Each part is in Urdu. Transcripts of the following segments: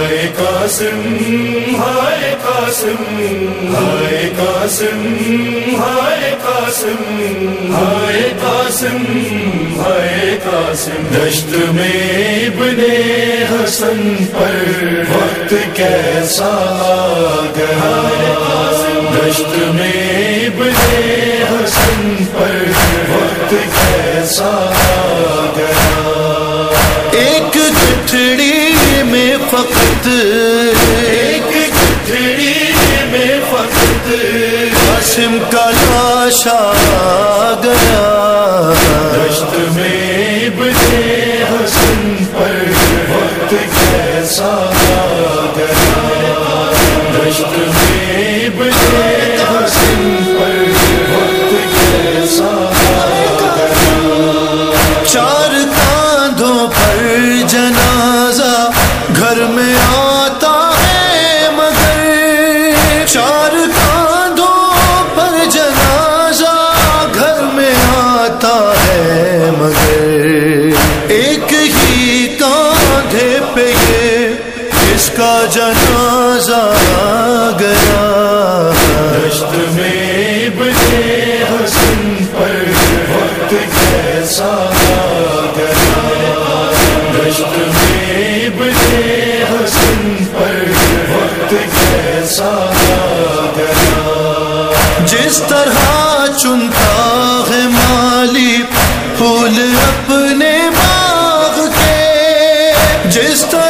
ہائے قاسم ہائے قاسم ہائے قاسم ہائے قاسم ہائے قاسم ہائے قاسم۔ دشت میں ابن حسن پر وقت کیسا گیا؟ دشت میں ابن حسن پر وقت کیسا جسم کا لاشا گیا۔ دشت میں حسن پر وقت کیسا اس کا جنازہ گیا۔ دشت میں ابن حسن پر وقت کیسا گیا۔ دشت میں ابن حسن پر وقت کیسا گیا۔ جس طرح چنتا ہے مالی پھول اپنے جس طرح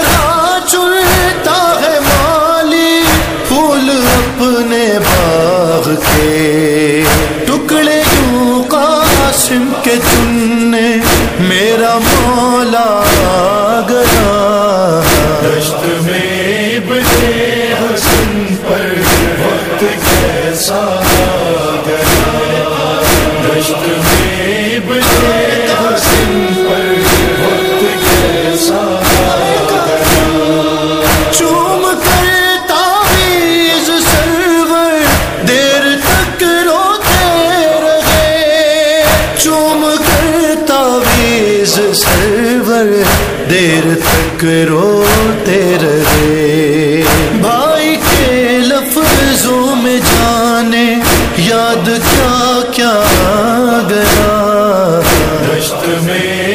روتے رہے بھائی کے لفظوں میں جانے یاد کیا کیا گیا۔ رشت میں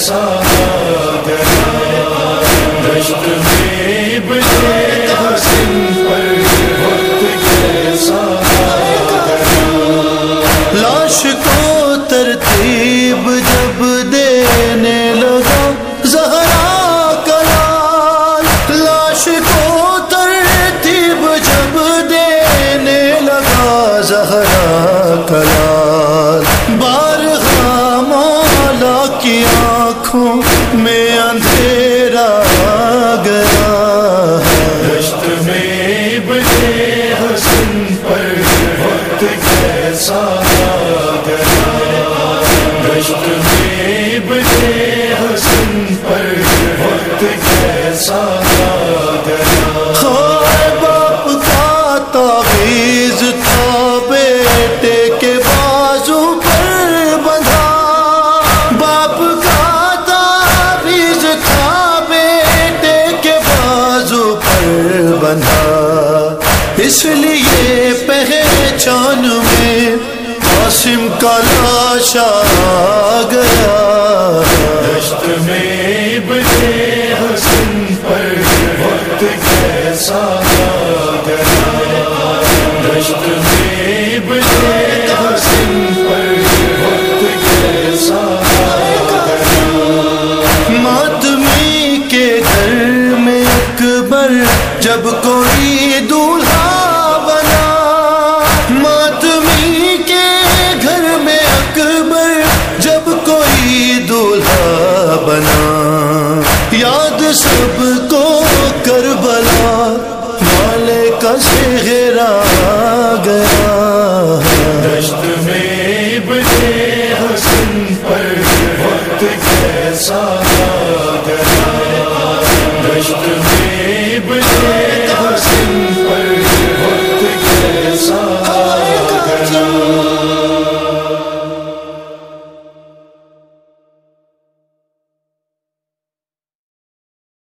کیسا میں اندھیرا اس لیے پہچان میں قاسم کا لاشا گیا۔ دشت میں ابن حسن پر وقت کیسا گیا۔ دشت میں ابن حسن پر وقت کیسا ماتمی کے گھر میں اکبر جب کوئی دولہا یاد سب کو کربلا والے کا سہرا گیا۔ دشت میں بجے حسن پر وقت کیسا گیا۔ دشت میں بجے حسن پر وقت کیسا